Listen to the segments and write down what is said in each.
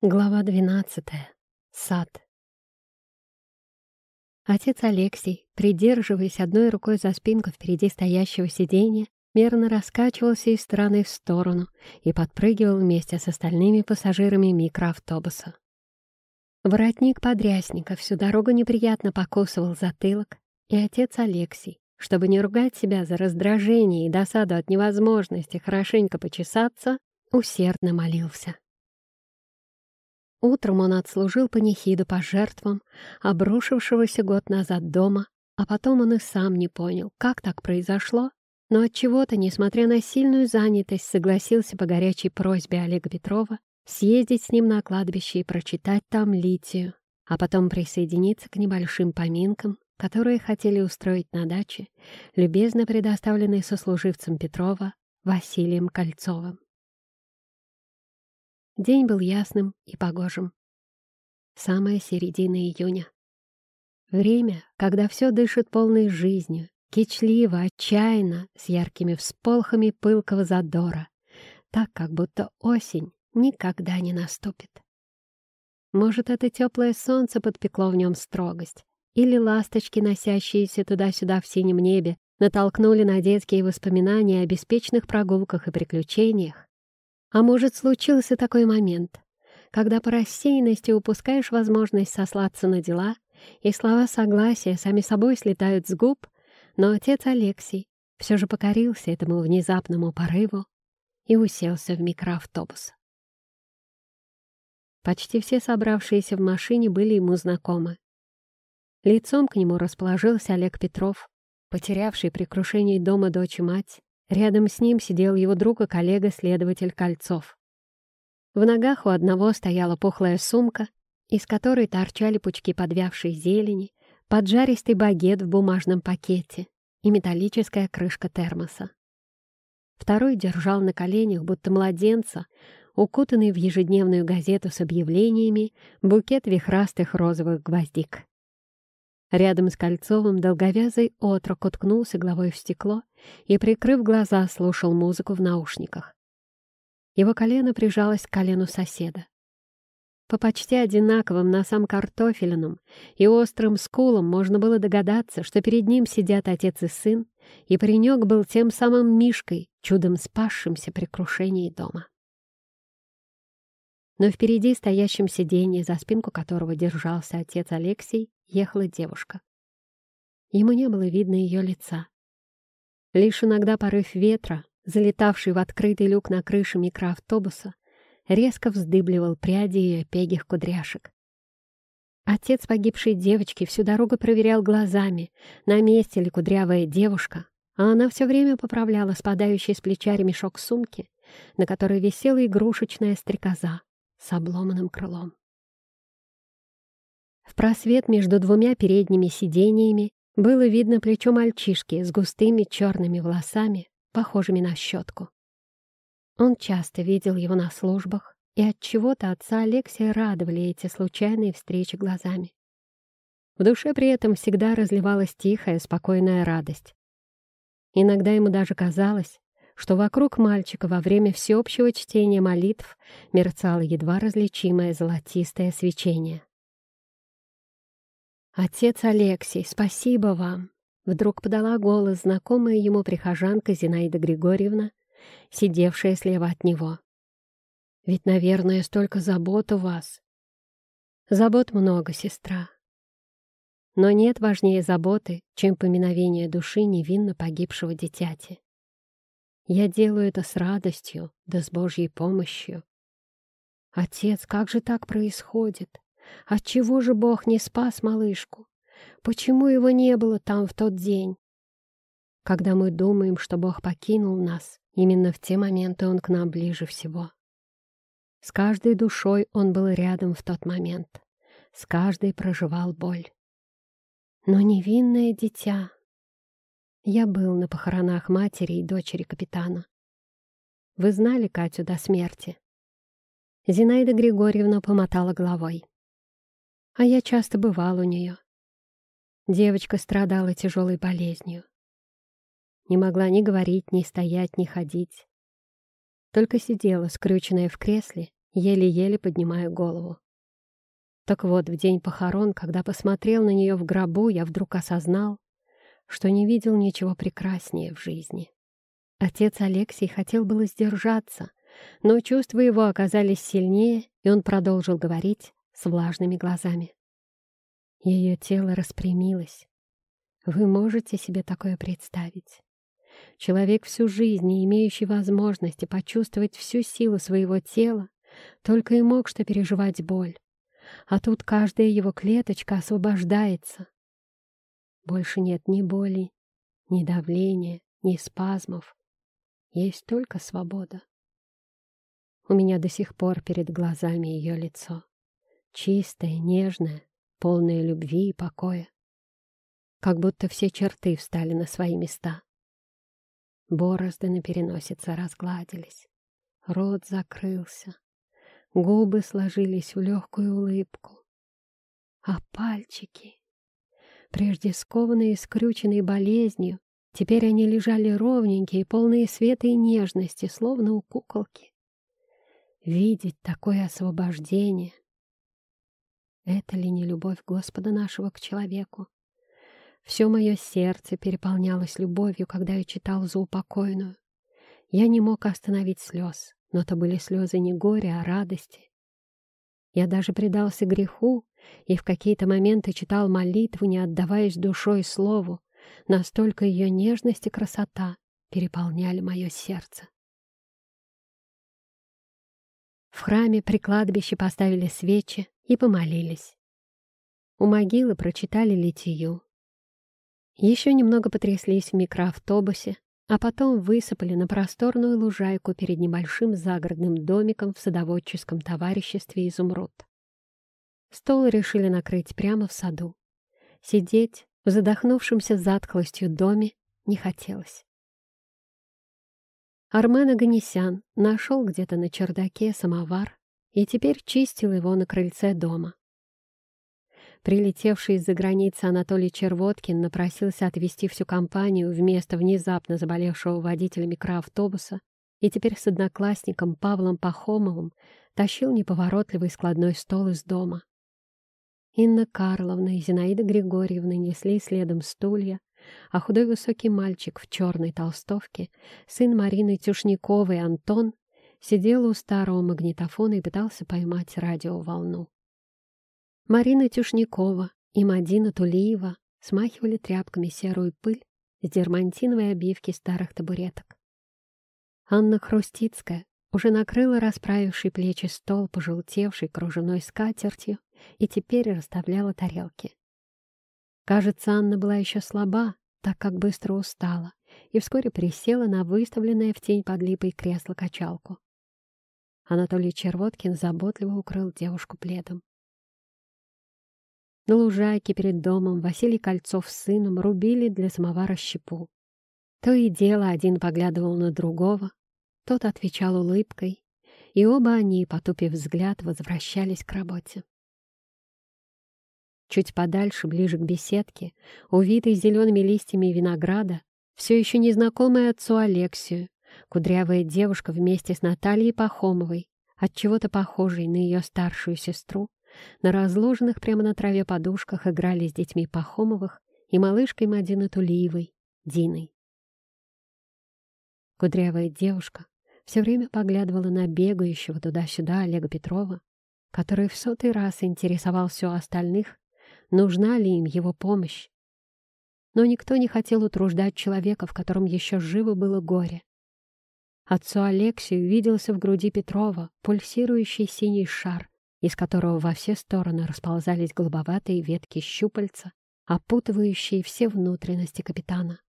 Глава двенадцатая. Сад. Отец Алексей, придерживаясь одной рукой за спинку впереди стоящего сиденья, мерно раскачивался из стороны в сторону и подпрыгивал вместе с остальными пассажирами микроавтобуса. Воротник подрясника всю дорогу неприятно покусывал затылок, и отец Алексей, чтобы не ругать себя за раздражение и досаду от невозможности хорошенько почесаться, усердно молился. Утром он отслужил панихиду по жертвам, обрушившегося год назад дома, а потом он и сам не понял, как так произошло, но от чего то несмотря на сильную занятость, согласился по горячей просьбе Олега Петрова съездить с ним на кладбище и прочитать там Литию, а потом присоединиться к небольшим поминкам, которые хотели устроить на даче, любезно предоставленной сослуживцем Петрова Василием Кольцовым. День был ясным и погожим. Самая середина июня. Время, когда все дышит полной жизнью, кичливо, отчаянно, с яркими всполохами пылкого задора, так, как будто осень никогда не наступит. Может, это теплое солнце подпекло в нем строгость, или ласточки, носящиеся туда-сюда в синем небе, натолкнули на детские воспоминания о беспечных прогулках и приключениях, а может, случился такой момент, когда по рассеянности упускаешь возможность сослаться на дела, и слова согласия сами собой слетают с губ, но отец Алексей все же покорился этому внезапному порыву и уселся в микроавтобус. Почти все собравшиеся в машине были ему знакомы. Лицом к нему расположился Олег Петров, потерявший при крушении дома дочь и мать, Рядом с ним сидел его друг и коллега-следователь Кольцов. В ногах у одного стояла пухлая сумка, из которой торчали пучки подвявшей зелени, поджаристый багет в бумажном пакете и металлическая крышка термоса. Второй держал на коленях, будто младенца, укутанный в ежедневную газету с объявлениями, букет вихрастых розовых гвоздик. Рядом с Кольцовым долговязый отрок уткнулся головой в стекло и, прикрыв глаза, слушал музыку в наушниках. Его колено прижалось к колену соседа. По почти одинаковым носам картофелиным и острым скулам можно было догадаться, что перед ним сидят отец и сын, и паренек был тем самым Мишкой, чудом спасшимся при крушении дома. Но впереди стоящем сиденье, за спинку которого держался отец Алексей, ехала девушка. Ему не было видно ее лица. Лишь иногда порыв ветра, залетавший в открытый люк на крыше микроавтобуса, резко вздыбливал пряди ее пегих кудряшек. Отец погибшей девочки всю дорогу проверял глазами, на месте ли кудрявая девушка, а она все время поправляла спадающий с плеча ремешок сумки, на которой висела игрушечная стрекоза с обломанным крылом. В просвет между двумя передними сидениями было видно плечо мальчишки с густыми черными волосами, похожими на щетку. Он часто видел его на службах, и от чего-то отца Алексия радовали эти случайные встречи глазами. В душе при этом всегда разливалась тихая, спокойная радость. Иногда ему даже казалось, что вокруг мальчика во время всеобщего чтения молитв мерцало едва различимое золотистое свечение. «Отец Алексей, спасибо вам!» Вдруг подала голос знакомая ему прихожанка Зинаида Григорьевна, сидевшая слева от него. «Ведь, наверное, столько забот у вас». «Забот много, сестра. Но нет важнее заботы, чем поминовение души невинно погибшего дитяти. Я делаю это с радостью, да с Божьей помощью. Отец, как же так происходит? Отчего же Бог не спас малышку? Почему его не было там в тот день? Когда мы думаем, что Бог покинул нас, именно в те моменты Он к нам ближе всего. С каждой душой Он был рядом в тот момент. С каждой проживал боль. Но невинное дитя... Я был на похоронах матери и дочери капитана. Вы знали Катю до смерти? Зинаида Григорьевна помотала головой а я часто бывал у нее. Девочка страдала тяжелой болезнью. Не могла ни говорить, ни стоять, ни ходить. Только сидела, скрюченная в кресле, еле-еле поднимая голову. Так вот, в день похорон, когда посмотрел на нее в гробу, я вдруг осознал, что не видел ничего прекраснее в жизни. Отец Алексей хотел было сдержаться, но чувства его оказались сильнее, и он продолжил говорить с влажными глазами. Ее тело распрямилось. Вы можете себе такое представить? Человек всю жизнь, не имеющий возможности почувствовать всю силу своего тела, только и мог что переживать боль. А тут каждая его клеточка освобождается. Больше нет ни боли, ни давления, ни спазмов. Есть только свобода. У меня до сих пор перед глазами ее лицо. Чистое, нежное, полное любви и покоя. Как будто все черты встали на свои места. Борозды на переносице разгладились. Рот закрылся. Губы сложились в легкую улыбку. А пальчики, прежде скованные и скрюченные болезнью, теперь они лежали ровненькие, полные света и нежности, словно у куколки. Видеть такое освобождение — это ли не любовь Господа нашего к человеку? Все мое сердце переполнялось любовью, когда я читал заупокойную. Я не мог остановить слез но то были слезы не горя, а радости. Я даже предался греху и в какие-то моменты читал молитву, не отдаваясь душой слову. Настолько ее нежность и красота переполняли мое сердце. В храме при кладбище поставили свечи и помолились. У могилы прочитали литию. Еще немного потряслись в микроавтобусе, а потом высыпали на просторную лужайку перед небольшим загородным домиком в садоводческом товариществе «Изумруд». Стол решили накрыть прямо в саду. Сидеть в задохнувшемся затхлостью доме не хотелось. Армен Аганесян нашел где-то на чердаке самовар и теперь чистил его на крыльце дома. Прилетевший из-за границы Анатолий Червоткин напросился отвезти всю компанию вместо внезапно заболевшего водителя микроавтобуса и теперь с одноклассником Павлом Пахомовым тащил неповоротливый складной стол из дома. Инна Карловна и Зинаида Григорьевна несли следом стулья, а худой высокий мальчик в черной толстовке, сын Марины Тюшниковой Антон, сидел у старого магнитофона и пытался поймать радиоволну. Марина Тюшникова и Мадина Тулиева смахивали тряпками серую пыль с дермантиновой обивки старых табуреток. Анна Хрустицкая уже накрыла расправивший плечи стол, пожелтевший кружевной скатертью, и теперь расставляла тарелки. Кажется, Анна была еще слаба, так как быстро устала, и вскоре присела на выставленное в тень под липой кресло-качалку. Анатолий Червоткин заботливо укрыл девушку пледом. На лужайке перед домом Василий Кольцов с сыном рубили для самовара щепу. То и дело один поглядывал на другого, тот отвечал улыбкой, и оба они, потупив взгляд, возвращались к работе. Чуть подальше, ближе к беседке, увитой зелеными листьями винограда, все еще незнакомая отцу Алексию, кудрявая девушка вместе с Натальей Пахомовой, от чего то похожей на ее старшую сестру, на разложенных прямо на траве подушках играли с детьми Пахомовых и малышкой Мадины Тулиевой, Диной. Кудрявая девушка все время поглядывала на бегающего туда-сюда Олега Петрова, который в сотый раз интересовался у остальных, нужна ли им его помощь. Но никто не хотел утруждать человека, в котором еще живо было горе. Отцу Алексию виделся в груди Петрова пульсирующий синий шар, из которого во все стороны расползались голубоватые ветки щупальца, опутывающие все внутренности капитана.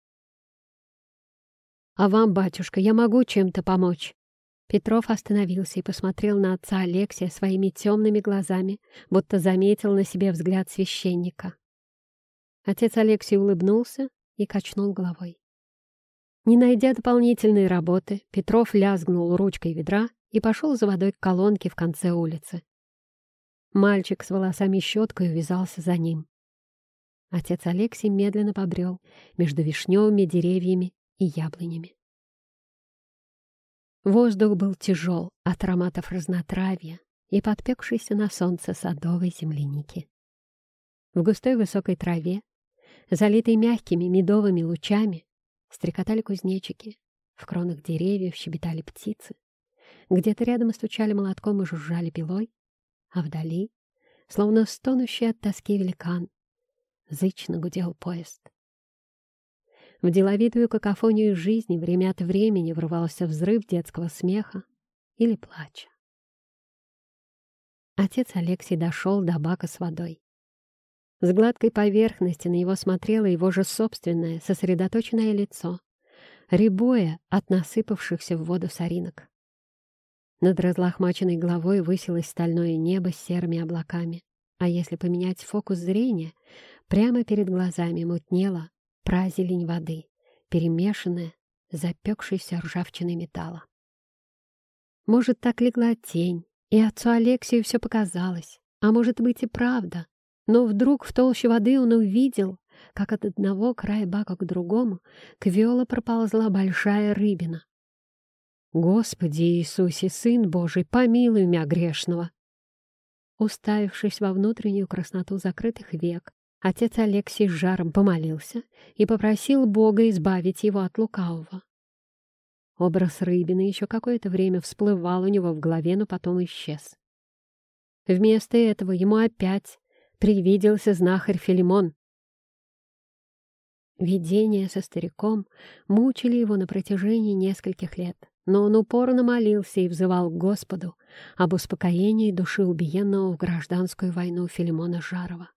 «А вам, батюшка, я могу чем-то помочь?» Петров остановился и посмотрел на отца Алексия своими темными глазами, будто заметил на себе взгляд священника. Отец Алексий улыбнулся и качнул головой. Не найдя дополнительной работы, Петров лязгнул ручкой ведра и пошел за водой к колонке в конце улицы. Мальчик с волосами щеткой увязался за ним. Отец Алексей медленно побрел между вишневыми деревьями и яблонями. Воздух был тяжел от ароматов разнотравья и подпекшейся на солнце садовой земляники. В густой высокой траве, залитой мягкими медовыми лучами, стрекотали кузнечики, в кронах деревьев щебетали птицы, где-то рядом стучали молотком и жужжали пилой, а вдали, словно стонущий от тоски великан, зычно гудел поезд. В деловитую какофонию жизни время от времени врывался взрыв детского смеха или плача. Отец Алексей дошел до бака с водой. С гладкой поверхности на него смотрело его же собственное, сосредоточенное лицо, рябое от насыпавшихся в воду соринок. Над разлохмаченной головой высилось стальное небо с серыми облаками, а если поменять фокус зрения, прямо перед глазами мутнело празелень воды, перемешанная запекшейся ржавчиной металла. Может, так легла тень, и отцу Алексею все показалось, а может быть и правда. Но вдруг в толще воды он увидел, как от одного края бака к другому к Виола проползла большая рыбина. «Господи Иисусе, Сын Божий, помилуй меня грешного!» Уставившись во внутреннюю красноту закрытых век, отец Алексей с жаром помолился и попросил Бога избавить его от лукавого. Образ рыбины еще какое-то время всплывал у него в голове, но потом исчез. Вместо этого ему опять привиделся знахарь Филимон. Видения со стариком мучили его на протяжении нескольких лет, но он упорно молился и взывал к Господу об успокоении души убиенного в гражданскую войну Филимона Жарова.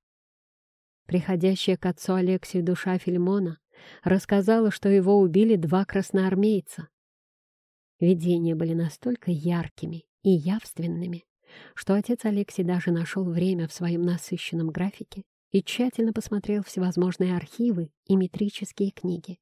Приходящая к отцу Алексию душа Филимона рассказала, что его убили два красноармейца, Видения были настолько яркими и явственными, что отец Алексей даже нашел время в своем насыщенном графике и тщательно посмотрел всевозможные архивы и метрические книги.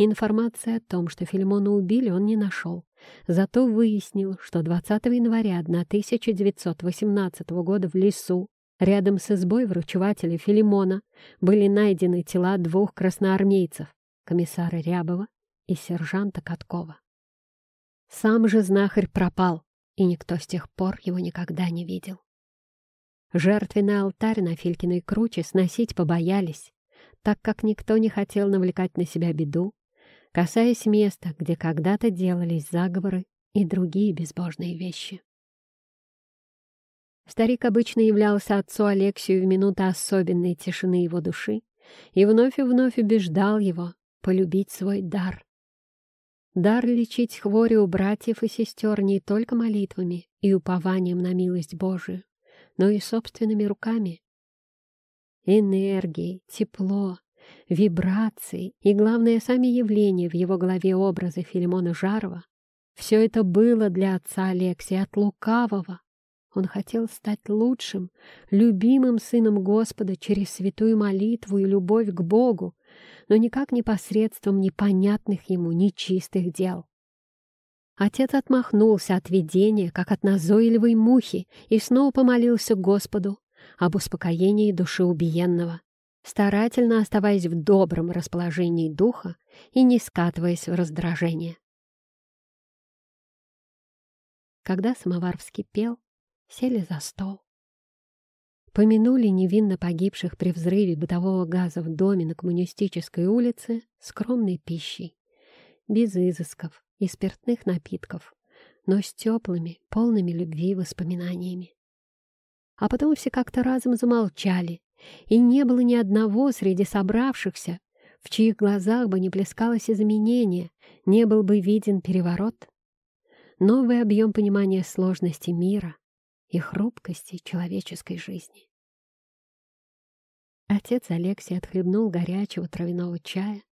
Информации о том, что Филимона убили, он не нашел, зато выяснил, что 20 января 1918 года в лесу рядом с избой врачевателя Филимона были найдены тела двух красноармейцев, комиссара Рябова и сержанта Каткова. Сам же знахарь пропал, и никто с тех пор его никогда не видел. Жертвенный алтарь на Филькиной круче сносить побоялись, так как никто не хотел навлекать на себя беду, касаясь места, где когда-то делались заговоры и другие безбожные вещи. Старик обычно являлся отцу Алексию в минуты особенной тишины его души и вновь и вновь убеждал его полюбить свой дар, Дар лечить хвори у братьев и сестер не только молитвами и упованием на милость Божию, но и собственными руками. Энергии, тепло, вибрации и, главное, сами явления в его голове образа Филимона Жарова — все это было для отца Алексия от лукавого. Он хотел стать лучшим, любимым сыном Господа через святую молитву и любовь к Богу, но никак не посредством непонятных ему нечистых дел. Отец отмахнулся от видения, как от назойливой мухи, и снова помолился Господу об успокоении души убиенного, старательно оставаясь в добром расположении духа и не скатываясь в раздражение. Когда самовар вскипел, сели за стол. Помянули невинно погибших при взрыве бытового газа в доме на Коммунистической улице скромной пищей, без изысков и спиртных напитков, но с теплыми, полными любви воспоминаниями. А потом все как-то разом замолчали, и не было ни одного среди собравшихся, в чьих глазах бы не плескалось изменение, не был бы виден переворот. Новый объем понимания сложности мира и хрупкости человеческой жизни. Отец Алексей отхлебнул горячего травяного чая,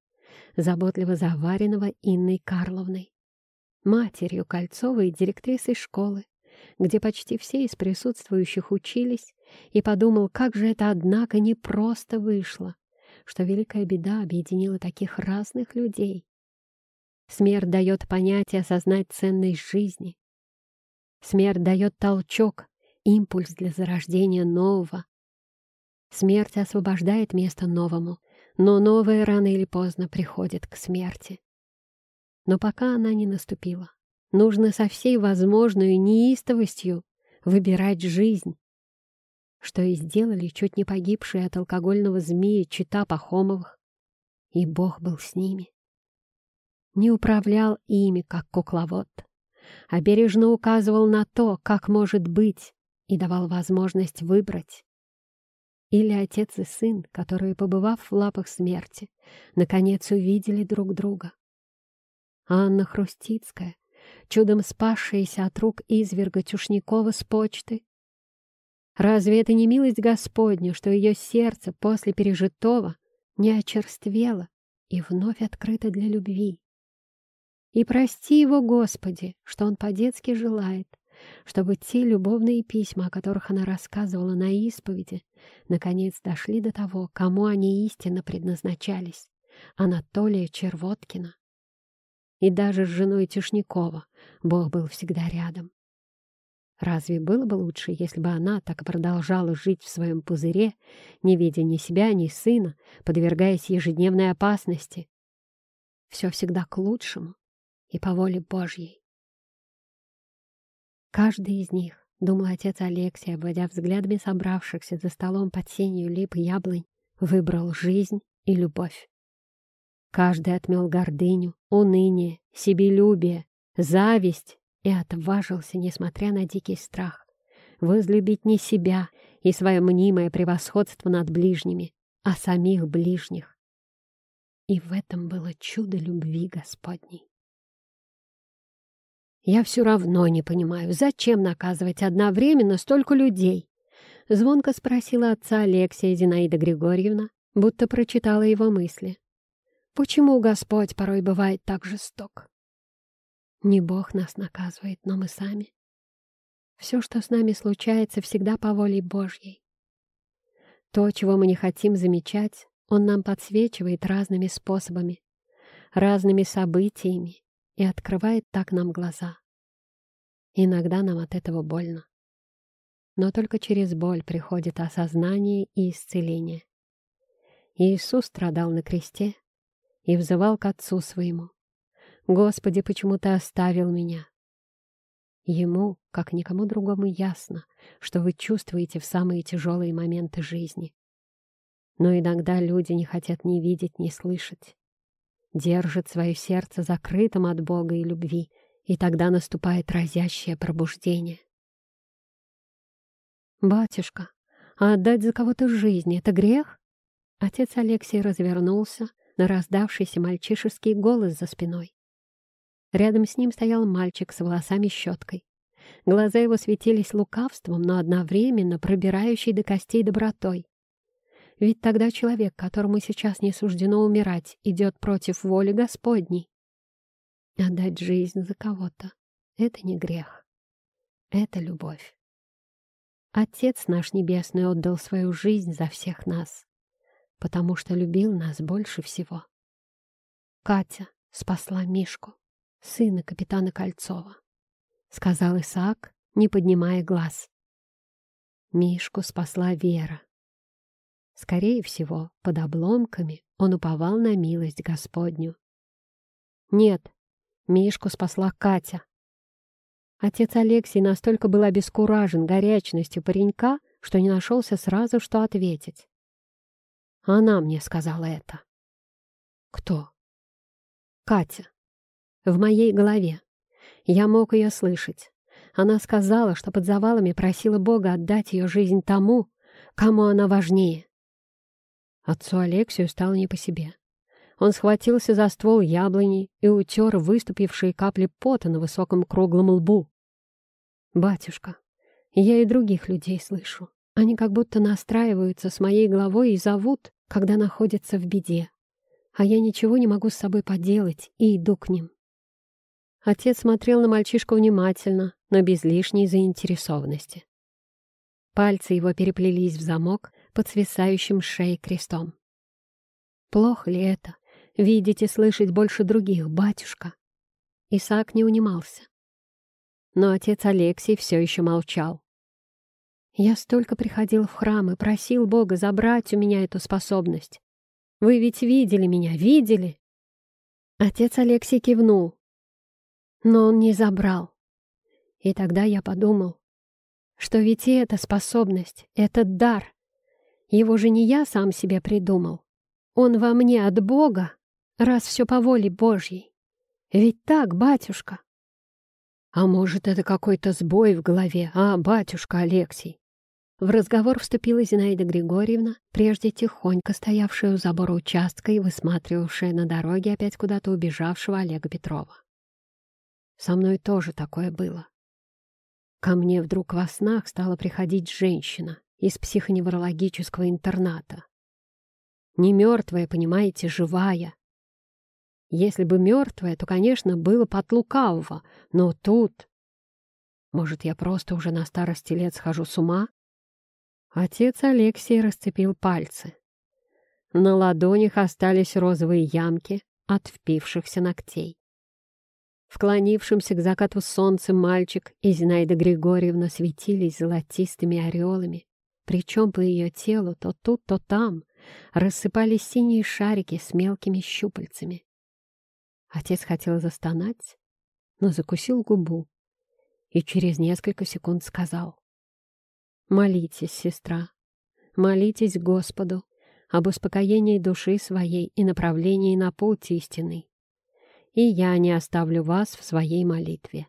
заботливо заваренного Инной Карловной, матерью Кольцовой и директрисой школы, где почти все из присутствующих учились, и подумал, как же это, однако, не просто вышло, что великая беда объединила таких разных людей. Смерть дает понятие осознать ценность жизни. Смерть дает толчок, импульс для зарождения нового, Смерть освобождает место новому, но новое рано или поздно приходит к смерти. Но пока она не наступила, нужно со всей возможной неистовостью выбирать жизнь, что и сделали чуть не погибшие от алкогольного змея чита Пахомовых, и Бог был с ними. Не управлял ими, как кукловод, а бережно указывал на то, как может быть, и давал возможность выбрать. Или отец и сын, которые, побывав в лапах смерти, наконец увидели друг друга. Анна Хрустицкая, чудом спасшаяся от рук изверга Тюшникова с почты. Разве это не милость Господня, что ее сердце после пережитого не очерствело и вновь открыто для любви? И прости его, Господи, что он по-детски желает, чтобы те любовные письма, о которых она рассказывала на исповеди, наконец дошли до того, кому они истинно предназначались — Анатолия Червоткина. И даже с женой Тишникова Бог был всегда рядом. Разве было бы лучше, если бы она так продолжала жить в своем пузыре, не видя ни себя, ни сына, подвергаясь ежедневной опасности? Все всегда к лучшему и по воле Божьей. Каждый из них, — думал отец Алексей, обводя взглядами собравшихся за столом под сенью лип и яблонь, выбрал жизнь и любовь. Каждый отмел гордыню, уныние, себелюбие, зависть и отважился, несмотря на дикий страх, возлюбить не себя и свое мнимое превосходство над ближними, а самих ближних. И в этом было чудо любви Господней. Я все равно не понимаю, зачем наказывать одновременно столько людей? Звонко спросила отца Алексия Зинаида Григорьевна, будто прочитала его мысли. Почему Господь порой бывает так жесток? Не Бог нас наказывает, но мы сами. Все, что с нами случается, всегда по воле Божьей. То, чего мы не хотим замечать, Он нам подсвечивает разными способами, разными событиями, и открывает так нам глаза. Иногда нам от этого больно. Но только через боль приходит осознание и исцеление. Иисус страдал на кресте и взывал к Отцу своему. «Господи, почему Ты оставил меня?» Ему, как никому другому, ясно, что вы чувствуете в самые тяжелые моменты жизни. Но иногда люди не хотят ни видеть, ни слышать держит свое сердце закрытым от Бога и любви, и тогда наступает разящее пробуждение. «Батюшка, а отдать за кого-то жизнь — это грех?» Отец Алексей развернулся на раздавшийся мальчишеский голос за спиной. Рядом с ним стоял мальчик с волосами-щеткой. Глаза его светились лукавством, но одновременно пробирающей до костей добротой. Ведь тогда человек, которому сейчас не суждено умирать, идет против воли Господней. Отдать жизнь за кого-то — это не грех. Это любовь. Отец наш Небесный отдал свою жизнь за всех нас, потому что любил нас больше всего. Катя спасла Мишку, сына капитана Кольцова, — сказал Исаак, не поднимая глаз. Мишку спасла Вера, Скорее всего, под обломками он уповал на милость Господню. Нет, Мишку спасла Катя. Отец Алексей настолько был обескуражен горячностью паренька, что не нашелся сразу, что ответить. Она мне сказала это. Кто? Катя. В моей голове. Я мог ее слышать. Она сказала, что под завалами просила Бога отдать ее жизнь тому, кому она важнее. Отцу Алексию стало не по себе. Он схватился за ствол яблони и утер выступившие капли пота на высоком круглом лбу. «Батюшка, я и других людей слышу. Они как будто настраиваются с моей головой и зовут, когда находятся в беде. А я ничего не могу с собой поделать и иду к ним». Отец смотрел на мальчишку внимательно, но без лишней заинтересованности. Пальцы его переплелись в замок, под свисающим шеей крестом. «Плохо ли это? Видеть и слышать больше других, батюшка?» Исаак не унимался. Но отец Алексей все еще молчал. «Я столько приходил в храм и просил Бога забрать у меня эту способность. Вы ведь видели меня, видели?» Отец Алексей кивнул. Но он не забрал. И тогда я подумал, что ведь и эта способность, этот дар, его же не я сам себе придумал. Он во мне от Бога, раз все по воле Божьей. Ведь так, батюшка? А может, это какой-то сбой в голове, а, батюшка Алексей? В разговор вступила Зинаида Григорьевна, прежде тихонько стоявшая у забора участка и высматривавшая на дороге опять куда-то убежавшего Олега Петрова. Со мной тоже такое было. Ко мне вдруг во снах стала приходить женщина из психоневрологического интерната. Не мертвая, понимаете, живая. Если бы мертвая, то, конечно, было под лукавого, но тут... Может, я просто уже на старости лет схожу с ума? Отец Алексей расцепил пальцы. На ладонях остались розовые ямки от впившихся ногтей. Вклонившимся к закату солнца мальчик и Зинаида Григорьевна светились золотистыми ореолами, причем по ее телу то тут, то там рассыпались синие шарики с мелкими щупальцами. Отец хотел застонать, но закусил губу и через несколько секунд сказал. «Молитесь, сестра, молитесь Господу об успокоении души своей и направлении на путь истинный и я не оставлю вас в своей молитве».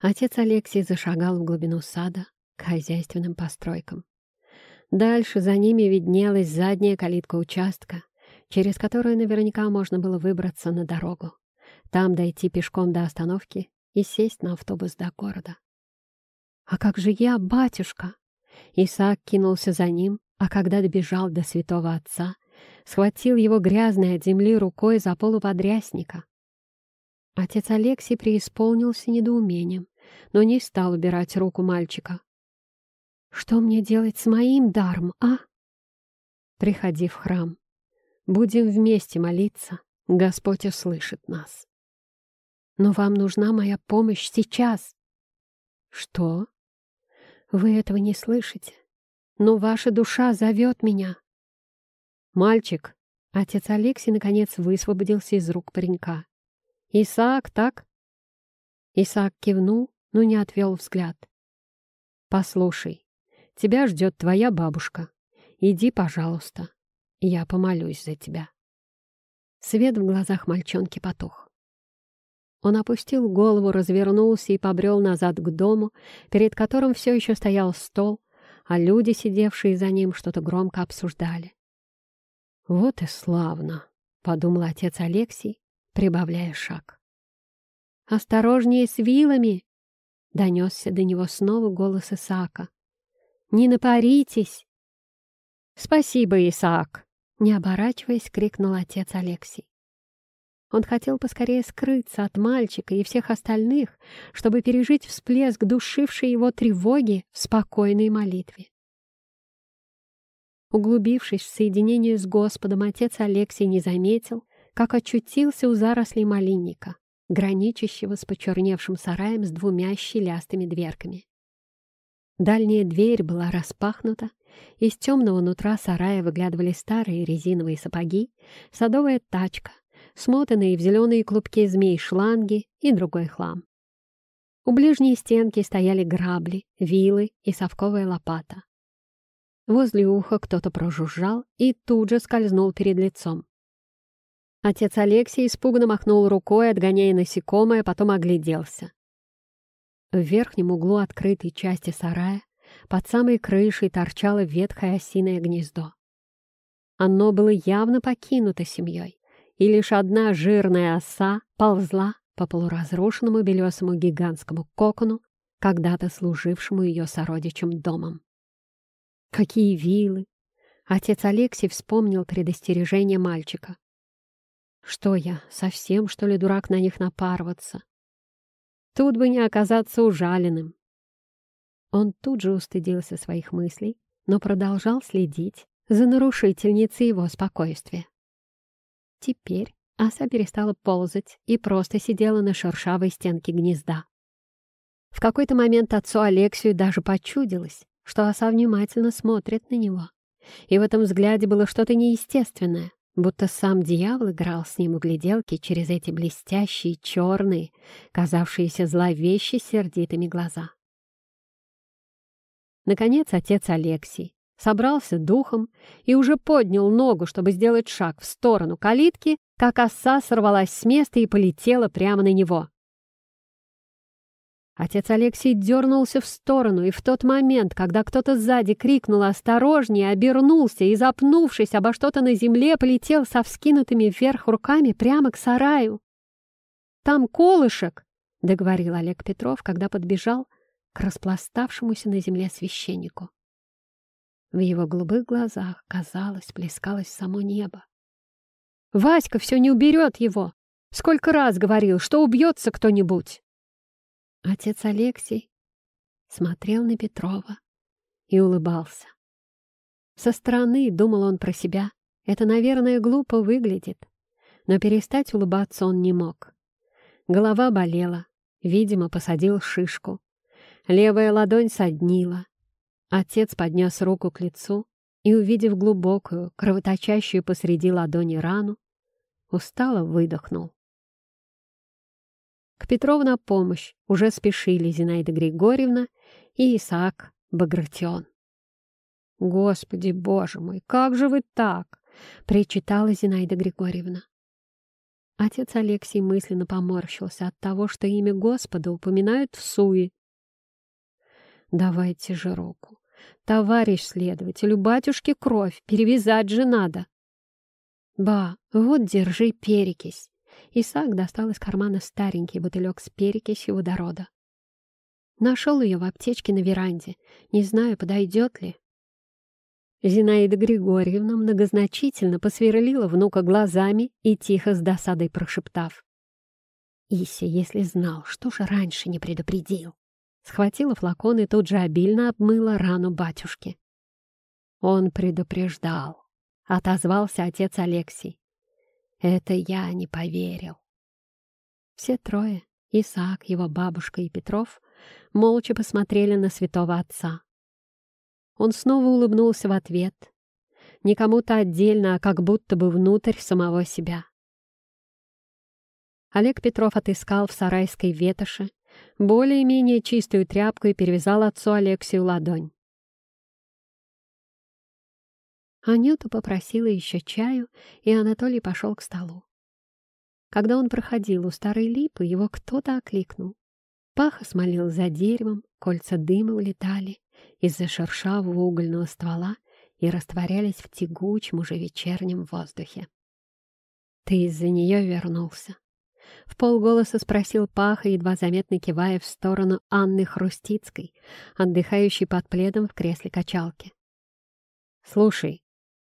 Отец Алексей зашагал в глубину сада к хозяйственным постройкам. Дальше за ними виднелась задняя калитка участка, через которую наверняка можно было выбраться на дорогу, там дойти пешком до остановки и сесть на автобус до города. «А как же я, батюшка?» Исаак кинулся за ним, а когда добежал до святого отца, схватил его грязной от земли рукой за полуподрясника. Отец Алексей преисполнился недоумением, но не стал убирать руку мальчика. «Что мне делать с моим даром, а?» «Приходи в храм. Будем вместе молиться. Господь услышит нас. Но вам нужна моя помощь сейчас». «Что? Вы этого не слышите? Но ваша душа зовет меня». «Мальчик!» Отец Алексей наконец высвободился из рук паренька. «Исаак, так?» Исаак кивнул, но не отвел взгляд. «Послушай, тебя ждет твоя бабушка. Иди, пожалуйста, я помолюсь за тебя». Свет в глазах мальчонки потух. Он опустил голову, развернулся и побрел назад к дому, перед которым все еще стоял стол, а люди, сидевшие за ним, что-то громко обсуждали. «Вот и славно», — подумал отец Алексей, прибавляя шаг. «Осторожнее с вилами!» — донесся до него снова голос Исаака. «Не напаритесь!» «Спасибо, Исаак!» — не оборачиваясь, крикнул отец Алексей. Он хотел поскорее скрыться от мальчика и всех остальных, чтобы пережить всплеск душившей его тревоги в спокойной молитве. Углубившись в соединение с Господом, отец Алексей не заметил, как очутился у зарослей малинника, граничащего с почерневшим сараем с двумя щелястыми дверками. Дальняя дверь была распахнута, из темного нутра сарая выглядывали старые резиновые сапоги, садовая тачка, смотанные в зеленые клубки змей шланги и другой хлам. У ближней стенки стояли грабли, вилы и совковая лопата. Возле уха кто-то прожужжал и тут же скользнул перед лицом. Отец Алексей испуганно махнул рукой, отгоняя насекомое, потом огляделся. В верхнем углу открытой части сарая под самой крышей торчало ветхое осиное гнездо. Оно было явно покинуто семьей, и лишь одна жирная оса ползла по полуразрушенному белесому гигантскому кокону, когда-то служившему ее сородичем домом. Какие вилы! Отец Алексей вспомнил предостережение мальчика. Что я, совсем, что ли, дурак на них напарываться? Тут бы не оказаться ужаленным. Он тут же устыдился своих мыслей, но продолжал следить за нарушительницей его спокойствия. Теперь оса перестала ползать и просто сидела на шершавой стенке гнезда. В какой-то момент отцу Алексию даже почудилось, что оса внимательно смотрит на него. И в этом взгляде было что-то неестественное, будто сам дьявол играл с ним в гляделки через эти блестящие, черные, казавшиеся зловеще сердитыми глаза. Наконец отец Алексий собрался духом и уже поднял ногу, чтобы сделать шаг в сторону калитки, как оса сорвалась с места и полетела прямо на него. Отец Алексей дернулся в сторону, и в тот момент, когда кто-то сзади крикнул «Осторожнее!», обернулся и, запнувшись обо что-то на земле, полетел со вскинутыми вверх руками прямо к сараю. «Там колышек!» — договорил Олег Петров, когда подбежал к распластавшемуся на земле священнику. В его голубых глазах, казалось, плескалось само небо. «Васька все не уберет его! Сколько раз говорил, что убьется кто-нибудь!» Отец Алексей смотрел на Петрова и улыбался. Со стороны, думал он про себя, это, наверное, глупо выглядит, но перестать улыбаться он не мог. Голова болела, видимо, посадил шишку. Левая ладонь соднила. Отец поднес руку к лицу и, увидев глубокую, кровоточащую посреди ладони рану, устало выдохнул. К Петрову на помощь уже спешили Зинаида Григорьевна и Исаак Багратион. «Господи, боже мой, как же вы так?» — причитала Зинаида Григорьевна. Отец Алексей мысленно поморщился от того, что имя Господа упоминают в суе. «Давайте же руку. Товарищ следователь, у батюшки кровь, перевязать же надо». «Ба, вот держи перекись. Исаак достал из кармана старенький бутылек с перекисью водорода. Нашел ее в аптечке на веранде. Не знаю, подойдет ли. Зинаида Григорьевна многозначительно посверлила внука глазами и тихо с досадой прошептав. «Ися, если знал, что же раньше не предупредил?» Схватила флакон и тут же обильно обмыла рану батюшки. «Он предупреждал», — отозвался отец Алексей. Это я не поверил. Все трое, Исаак, его бабушка и Петров, молча посмотрели на святого отца. Он снова улыбнулся в ответ, не кому-то отдельно, а как будто бы внутрь самого себя. Олег Петров отыскал в сарайской ветоши более-менее чистую тряпку и перевязал отцу Алексию ладонь. Анюта попросила еще чаю, и Анатолий пошел к столу. Когда он проходил у старой липы, его кто-то окликнул. Паха смолил за деревом, кольца дыма улетали из-за шершавого угольного ствола и растворялись в тягучем уже вечернем воздухе. «Ты из-за нее вернулся?» В полголоса спросил Паха, едва заметно кивая в сторону Анны Хрустицкой, отдыхающей под пледом в кресле качалки. «Слушай,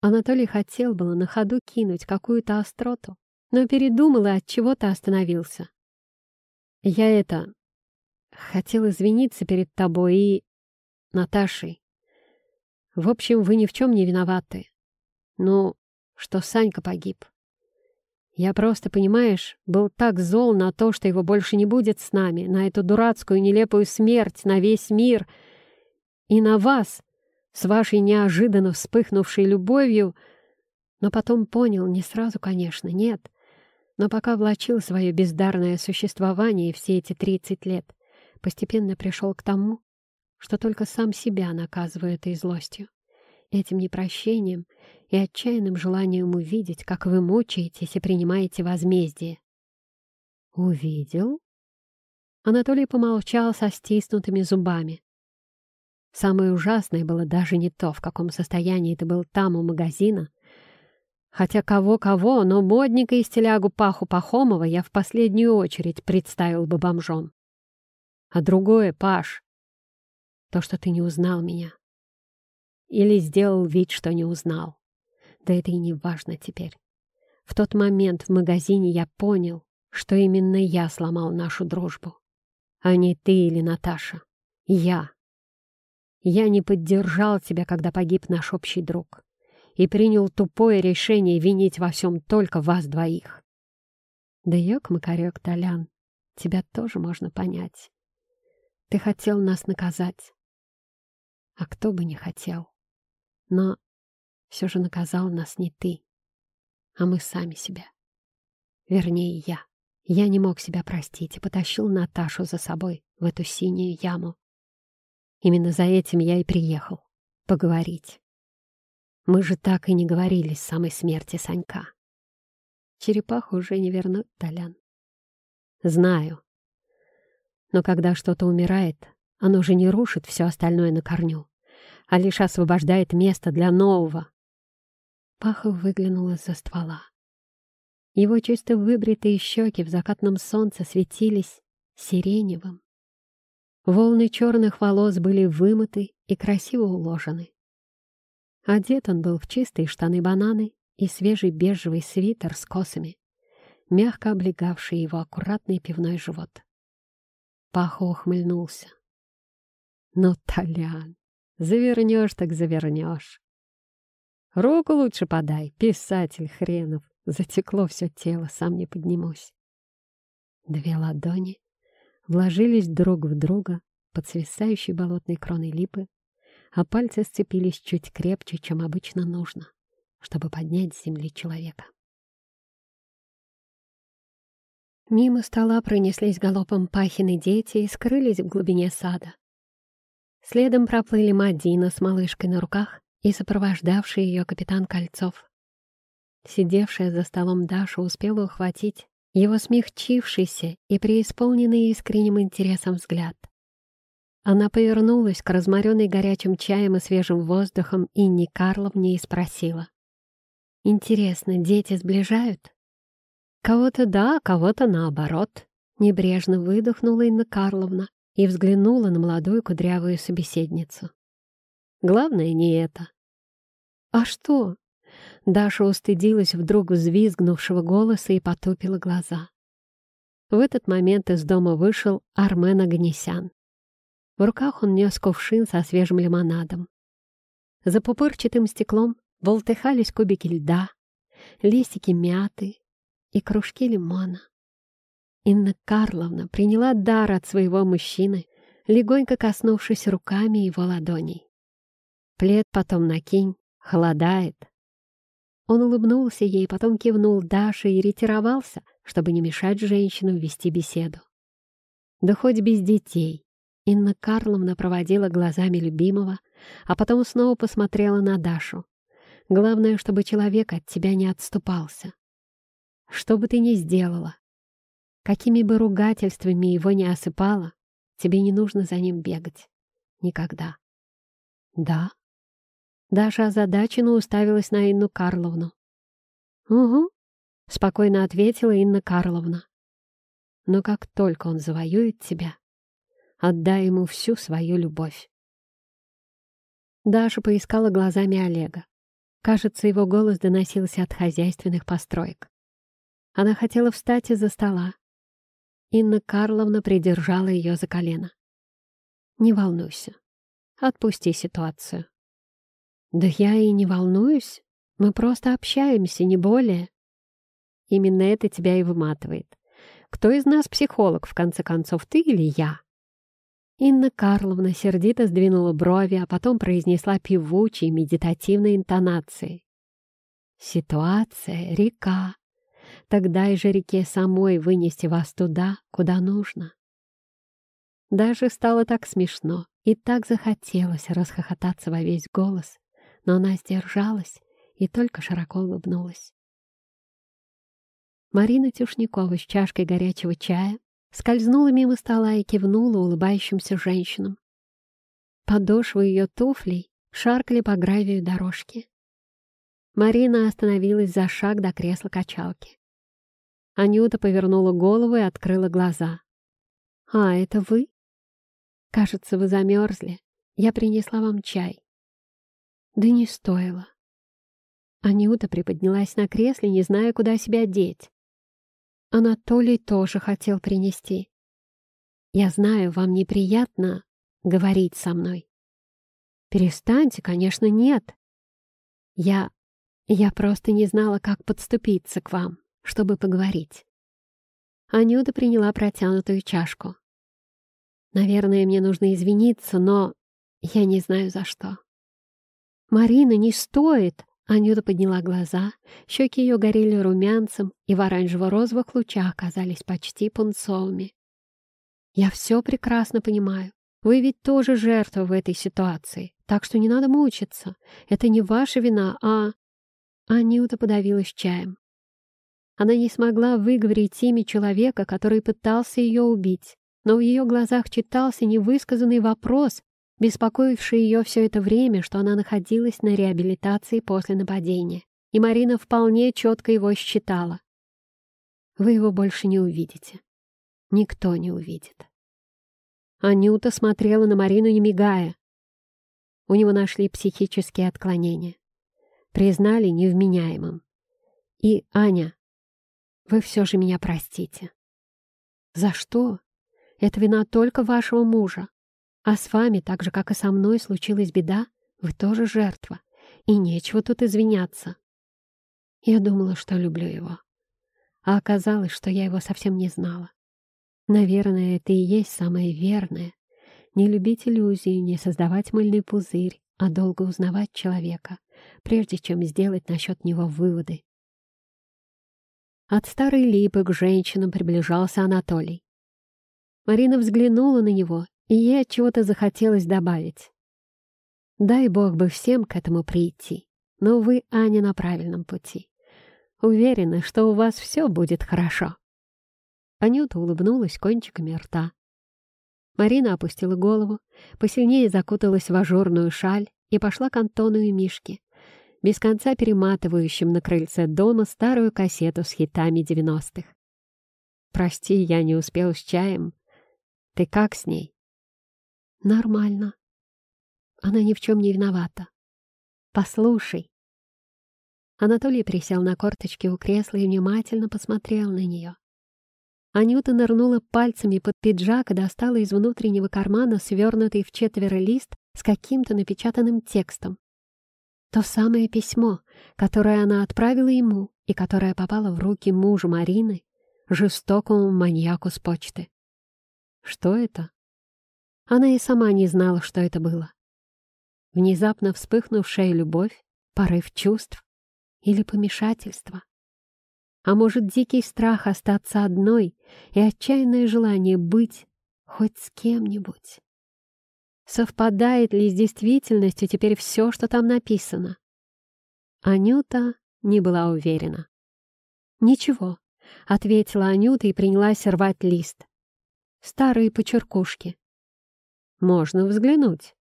Анатолий хотел было на ходу кинуть какую-то остроту, но передумал и от чего-то остановился. «Я это... хотел извиниться перед тобой и... Наташей. В общем, вы ни в чем не виноваты. Ну, что Санька погиб. Я просто, понимаешь, был так зол на то, что его больше не будет с нами, на эту дурацкую нелепую смерть, на весь мир и на вас, с вашей неожиданно вспыхнувшей любовью, но потом понял, не сразу, конечно, нет, но пока влачил свое бездарное существование все эти тридцать лет, постепенно пришел к тому, что только сам себя наказываю этой злостью, этим непрощением и отчаянным желанием увидеть, как вы мучаетесь и принимаете возмездие. «Увидел?» Анатолий помолчал со стиснутыми зубами. Самое ужасное было даже не то, в каком состоянии ты был там у магазина. Хотя кого-кого, но модника и стилягу Паху Пахомова я в последнюю очередь представил бы бомжом. А другое, Паш, то, что ты не узнал меня. Или сделал вид, что не узнал. Да это и не важно теперь. В тот момент в магазине я понял, что именно я сломал нашу дружбу. А не ты или Наташа. Я. Я не поддержал тебя, когда погиб наш общий друг, и принял тупое решение винить во всем только вас двоих. Да ёк-макарёк, Толян, тебя тоже можно понять. Ты хотел нас наказать. А кто бы не хотел. Но все же наказал нас не ты, а мы сами себя. Вернее, я. Я не мог себя простить и потащил Наташу за собой в эту синюю яму. Именно за этим я и приехал. Поговорить. Мы же так и не говорили с самой смерти Санька. Черепаху уже не вернуть, Толян. Знаю. Но когда что-то умирает, оно же не рушит все остальное на корню, а лишь освобождает место для нового. Пахов выглянул из-за ствола. Его чисто выбритые щеки в закатном солнце светились сиреневым. Волны черных волос были вымыты и красиво уложены. Одет он был в чистые штаны-бананы и свежий бежевый свитер с косами, мягко облегавший его аккуратный пивной живот. Пахо ухмыльнулся. «Ну, Толян, завернешь так завернешь. Руку лучше подай, писатель хренов. Затекло все тело, сам не поднимусь. Две ладони вложились друг в друга под свисающей болотной кроной липы, а пальцы сцепились чуть крепче, чем обычно нужно, чтобы поднять с земли человека. Мимо стола пронеслись галопом Пахины дети и скрылись в глубине сада. Следом проплыли Мадина с малышкой на руках и сопровождавший ее капитан Кольцов. Сидевшая за столом Даша успела ухватить его смягчившийся и преисполненный искренним интересом взгляд. Она повернулась к разморенной горячим чаем и свежим воздухом Инне Карловне и спросила. «Интересно, дети сближают?» «Кого-то да, кого-то наоборот», — небрежно выдохнула Инна Карловна и взглянула на молодую кудрявую собеседницу. «Главное не это». «А что?» Даша устыдилась вдруг взвизгнувшего голоса и потупила глаза. В этот момент из дома вышел Армен Аганесян. В руках он нес кувшин со свежим лимонадом. За пупырчатым стеклом волтыхались кубики льда, листики мяты и кружки лимона. Инна Карловна приняла дар от своего мужчины, легонько коснувшись руками его ладоней. Плед потом накинь, холодает. Он улыбнулся ей, потом кивнул Даше и ретировался, чтобы не мешать женщинам вести беседу. Да хоть без детей. Инна Карловна проводила глазами любимого, а потом снова посмотрела на Дашу. Главное, чтобы человек от тебя не отступался. Что бы ты ни сделала, какими бы ругательствами его не осыпала, тебе не нужно за ним бегать. Никогда. Да, Даша озадаченно уставилась на Инну Карловну. «Угу», — спокойно ответила Инна Карловна. «Но как только он завоюет тебя, отдай ему всю свою любовь». Даша поискала глазами Олега. Кажется, его голос доносился от хозяйственных построек. Она хотела встать из-за стола. Инна Карловна придержала ее за колено. «Не волнуйся. Отпусти ситуацию. Да я и не волнуюсь. Мы просто общаемся, не более. Именно это тебя и выматывает. Кто из нас психолог, в конце концов, ты или я? Инна Карловна сердито сдвинула брови, а потом произнесла певучей медитативной интонацией. «Ситуация — река. Тогда и же реке самой вынести вас туда, куда нужно». Даже стало так смешно и так захотелось расхохотаться во весь голос, но она сдержалась и только широко улыбнулась. Марина Тюшникова с чашкой горячего чая скользнула мимо стола и кивнула улыбающимся женщинам. Подошвы ее туфлей шаркали по гравию дорожки. Марина остановилась за шаг до кресла качалки. Анюта повернула голову и открыла глаза. «А, это вы? Кажется, вы замерзли. Я принесла вам чай». Да не стоило. Анюта приподнялась на кресле, не зная, куда себя деть. Анатолий тоже хотел принести. «Я знаю, вам неприятно говорить со мной». «Перестаньте, конечно, нет. Я... я просто не знала, как подступиться к вам, чтобы поговорить». Анюта приняла протянутую чашку. «Наверное, мне нужно извиниться, но я не знаю за что». «Марина, не стоит!» Анюта подняла глаза, щеки ее горели румянцем и в оранжево-розовых лучах оказались почти пунцовыми. «Я все прекрасно понимаю. Вы ведь тоже жертва в этой ситуации, так что не надо мучиться. Это не ваша вина, а...» Анюта подавилась чаем. Она не смогла выговорить имя человека, который пытался ее убить, но в ее глазах читался невысказанный вопрос, беспокоивший ее все это время, что она находилась на реабилитации после нападения. И Марина вполне четко его считала. «Вы его больше не увидите. Никто не увидит». Анюта смотрела на Марину, не мигая. У него нашли психические отклонения. Признали невменяемым. И, Аня, вы все же меня простите. За что? Это вина только вашего мужа. А с вами, так же, как и со мной, случилась беда, вы тоже жертва. И нечего тут извиняться. Я думала, что люблю его. А оказалось, что я его совсем не знала. Наверное, это и есть самое верное. Не любить иллюзии, не создавать мыльный пузырь, а долго узнавать человека, прежде чем сделать насчет него выводы. От старой липы к женщинам приближался Анатолий. Марина взглянула на него, и ей от чего-то захотелось добавить. Дай бог бы всем к этому прийти, но вы, Аня, на правильном пути. Уверена, что у вас все будет хорошо. Анюта улыбнулась кончиками рта. Марина опустила голову, посильнее закуталась в ажурную шаль и пошла к Антону и Мишке, без конца перематывающим на крыльце дома старую кассету с хитами девяностых. «Прости, я не успел с чаем. Ты как с ней?» «Нормально. Она ни в чем не виновата. Послушай». Анатолий присел на корточки у кресла и внимательно посмотрел на нее. Анюта нырнула пальцами под пиджак и достала из внутреннего кармана свернутый в четверо лист с каким-то напечатанным текстом. То самое письмо, которое она отправила ему и которое попало в руки мужа Марины, жестокому маньяку с почты. Что это? Она и сама не знала, что это было. Внезапно вспыхнувшая любовь, порыв чувств или помешательство. А может, дикий страх остаться одной и отчаянное желание быть хоть с кем-нибудь. Совпадает ли с действительностью теперь все, что там написано? Анюта не была уверена. «Ничего», — ответила Анюта и принялась рвать лист. «Старые почеркушки». «Можно взглянуть».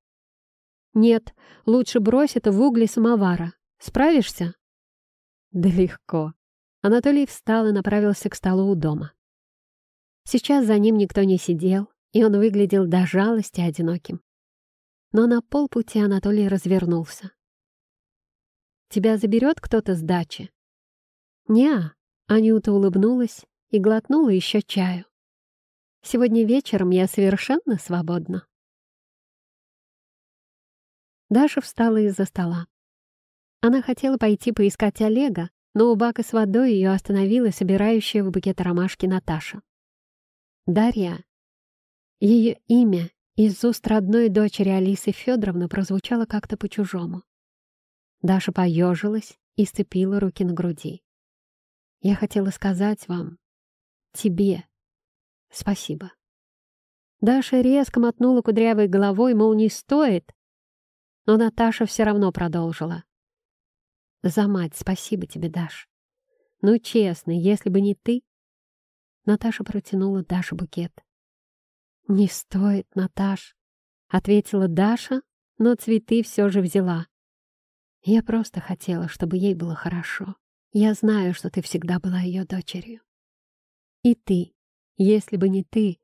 «Нет, лучше брось это в угли самовара. Справишься?» «Да легко». Анатолий встал и направился к столу у дома. Сейчас за ним никто не сидел, и он выглядел до жалости одиноким но на полпути Анатолий развернулся. «Тебя заберет кто-то с дачи?» «Не-а», Анюта улыбнулась и глотнула еще чаю. «Сегодня вечером я совершенно свободна». Даша встала из-за стола. Она хотела пойти поискать Олега, но у бака с водой ее остановила собирающая в букет ромашки Наташа. Дарья. Ее имя из уст родной дочери Алисы Федоровны прозвучало как-то по-чужому. Даша поежилась и сцепила руки на груди. «Я хотела сказать вам, тебе, спасибо». Даша резко мотнула кудрявой головой, мол, не стоит, но Наташа все равно продолжила. «За мать спасибо тебе, Даш. Ну, честно, если бы не ты...» Наташа протянула Даше букет. «Не стоит, Наташ», — ответила Даша, но цветы все же взяла. «Я просто хотела, чтобы ей было хорошо. Я знаю, что ты всегда была ее дочерью. И ты, если бы не ты,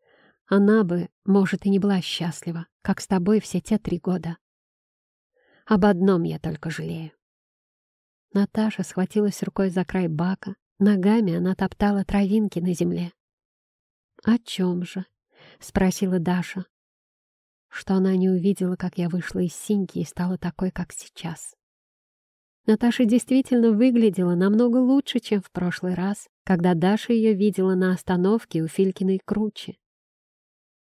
она бы, может, и не была счастлива, как с тобой все те три года. Об одном я только жалею». Наташа схватилась рукой за край бака, ногами она топтала травинки на земле. «О чем же?» — спросила Даша. Что она не увидела, как я вышла из синьки и стала такой, как сейчас. Наташа действительно выглядела намного лучше, чем в прошлый раз, когда Даша ее видела на остановке у Филькиной круче.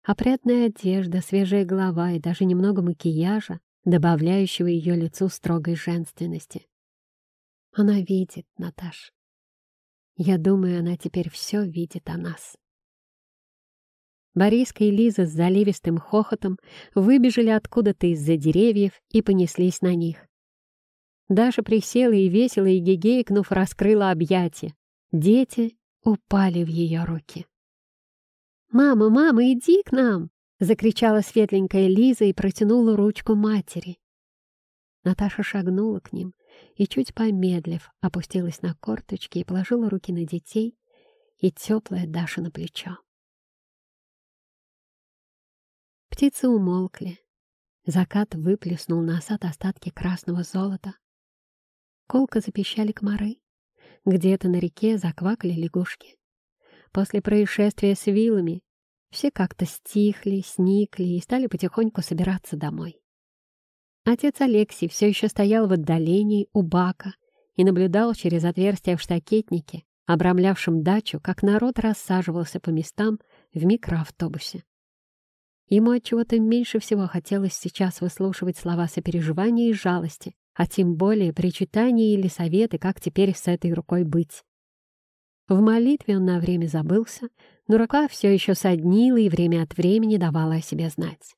Опрятная одежда, свежая голова и даже немного макияжа, добавляющего ее лицу строгой женственности. Она видит, Наташ. Я думаю, она теперь все видит о нас. Бориска и Лиза с заливистым хохотом выбежали откуда-то из-за деревьев и понеслись на них. Даша присела и весело, и гигейкнув, раскрыла объятия. Дети упали в ее руки. «Мама, мама, иди к нам!» — закричала светленькая Лиза и протянула ручку матери. Наташа шагнула к ним и, чуть помедлив, опустилась на корточки и положила руки на детей и теплое Даша на плечо. Птицы умолкли. Закат выплеснул на сад остатки красного золота. Колко запищали комары. Где-то на реке заквакали лягушки. После происшествия с вилами все как-то стихли, сникли и стали потихоньку собираться домой. Отец Алексей все еще стоял в отдалении у бака и наблюдал через отверстие в штакетнике, обрамлявшем дачу, как народ рассаживался по местам в микроавтобусе. Ему от чего-то меньше всего хотелось сейчас выслушивать слова сопереживания и жалости, а тем более причитания или советы, как теперь с этой рукой быть. В молитве он на время забылся, но рука все еще соднила и время от времени давала о себе знать.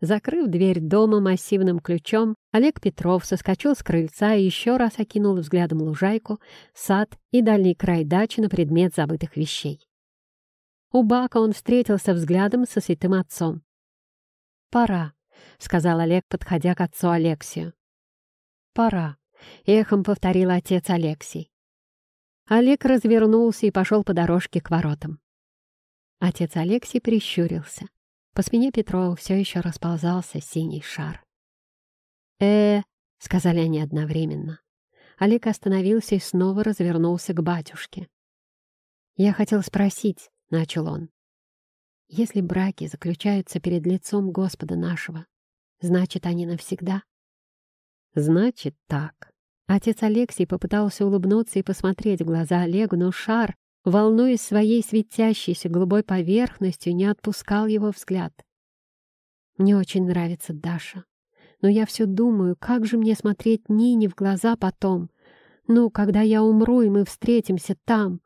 Закрыв дверь дома массивным ключом, Олег Петров соскочил с крыльца и еще раз окинул взглядом лужайку, сад и дальний край дачи на предмет забытых вещей. У бака он встретился взглядом со святым отцом. «Пора», — сказал Олег, подходя к отцу Алексию. «Пора», — эхом повторил отец Алексий. Олег развернулся и пошел по дорожке к воротам. Отец Алексий прищурился. По спине Петрова все еще расползался синий шар. э сказали они одновременно. Олег остановился и снова развернулся к батюшке. «Я хотел спросить, — начал он. «Если браки заключаются перед лицом Господа нашего, значит, они навсегда?» «Значит, так». Отец Алексей попытался улыбнуться и посмотреть в глаза Олегу, но шар, волнуясь своей светящейся голубой поверхностью, не отпускал его взгляд. «Мне очень нравится Даша, но я все думаю, как же мне смотреть Нине в глаза потом, ну, когда я умру, и мы встретимся там,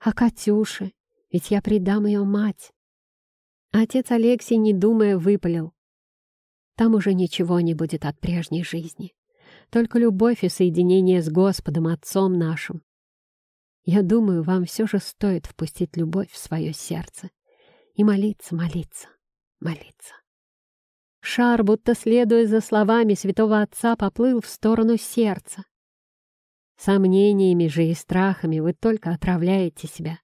а Катюше, ведь я предам ее мать. Отец Алексей, не думая, выпалил. Там уже ничего не будет от прежней жизни. Только любовь и соединение с Господом, Отцом нашим. Я думаю, вам все же стоит впустить любовь в свое сердце и молиться, молиться, молиться. Шар, будто следуя за словами святого отца, поплыл в сторону сердца. Сомнениями же и страхами вы только отравляете себя.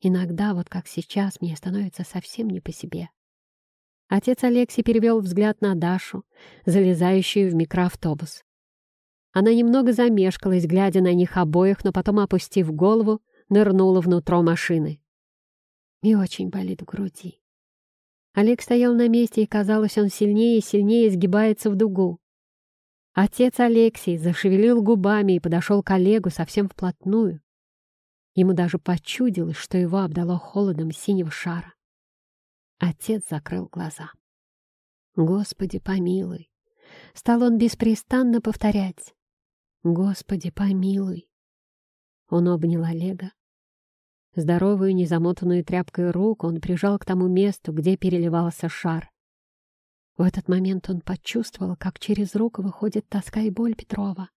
Иногда, вот как сейчас, мне становится совсем не по себе. Отец Алексей перевел взгляд на Дашу, залезающую в микроавтобус. Она немного замешкалась, глядя на них обоих, но потом, опустив голову, нырнула внутрь машины. И очень болит в груди. Олег стоял на месте, и казалось, он сильнее и сильнее сгибается в дугу. Отец Алексей зашевелил губами и подошел к Олегу совсем вплотную, Ему даже почудилось, что его обдало холодом синего шара. Отец закрыл глаза. «Господи, помилуй!» Стал он беспрестанно повторять. «Господи, помилуй!» Он обнял Олега. Здоровую, незамотанную тряпкой руку он прижал к тому месту, где переливался шар. В этот момент он почувствовал, как через руку выходит тоска и боль Петрова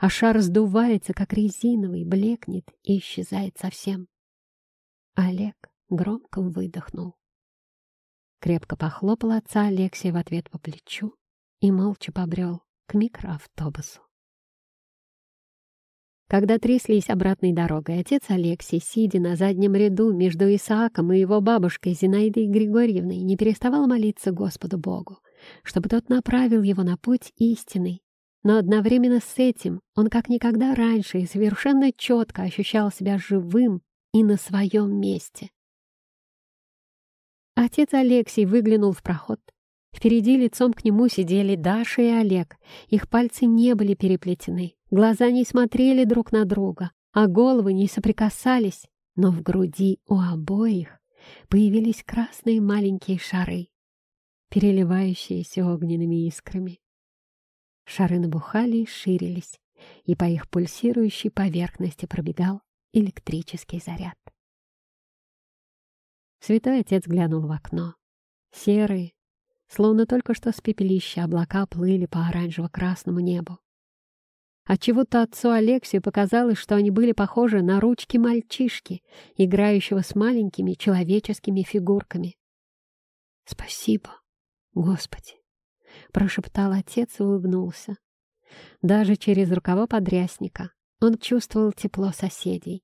а шар сдувается, как резиновый, блекнет и исчезает совсем. Олег громко выдохнул. Крепко похлопал отца Алексия в ответ по плечу и молча побрел к микроавтобусу. Когда тряслись обратной дорогой, отец Алексей, сидя на заднем ряду между Исааком и его бабушкой Зинаидой Григорьевной, не переставал молиться Господу Богу, чтобы тот направил его на путь истинный но одновременно с этим он как никогда раньше и совершенно четко ощущал себя живым и на своем месте. Отец Алексей выглянул в проход. Впереди лицом к нему сидели Даша и Олег. Их пальцы не были переплетены, глаза не смотрели друг на друга, а головы не соприкасались, но в груди у обоих появились красные маленькие шары, переливающиеся огненными искрами. Шары набухали и ширились, и по их пульсирующей поверхности пробегал электрический заряд. Святой отец глянул в окно. Серые, словно только что с пепелища облака плыли по оранжево-красному небу. Отчего-то отцу Алексию показалось, что они были похожи на ручки мальчишки, играющего с маленькими человеческими фигурками. «Спасибо, Господи!» — прошептал отец и улыбнулся. Даже через рукава подрясника он чувствовал тепло соседей.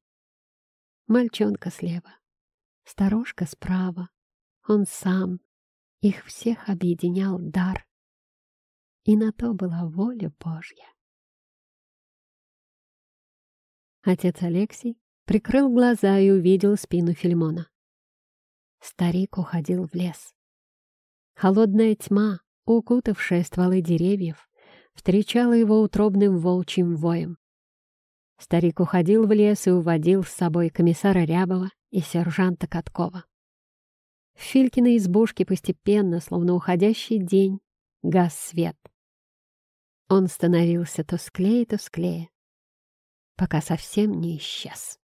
Мальчонка слева, старушка справа, он сам. Их всех объединял дар. И на то была воля Божья. Отец Алексей прикрыл глаза и увидел спину Фильмона. Старик уходил в лес. Холодная тьма, укутавшая стволы деревьев, встречала его утробным волчьим воем. Старик уходил в лес и уводил с собой комиссара Рябова и сержанта Каткова. В Филькиной избушке постепенно, словно уходящий день, гас свет. Он становился тусклее и тусклее, пока совсем не исчез.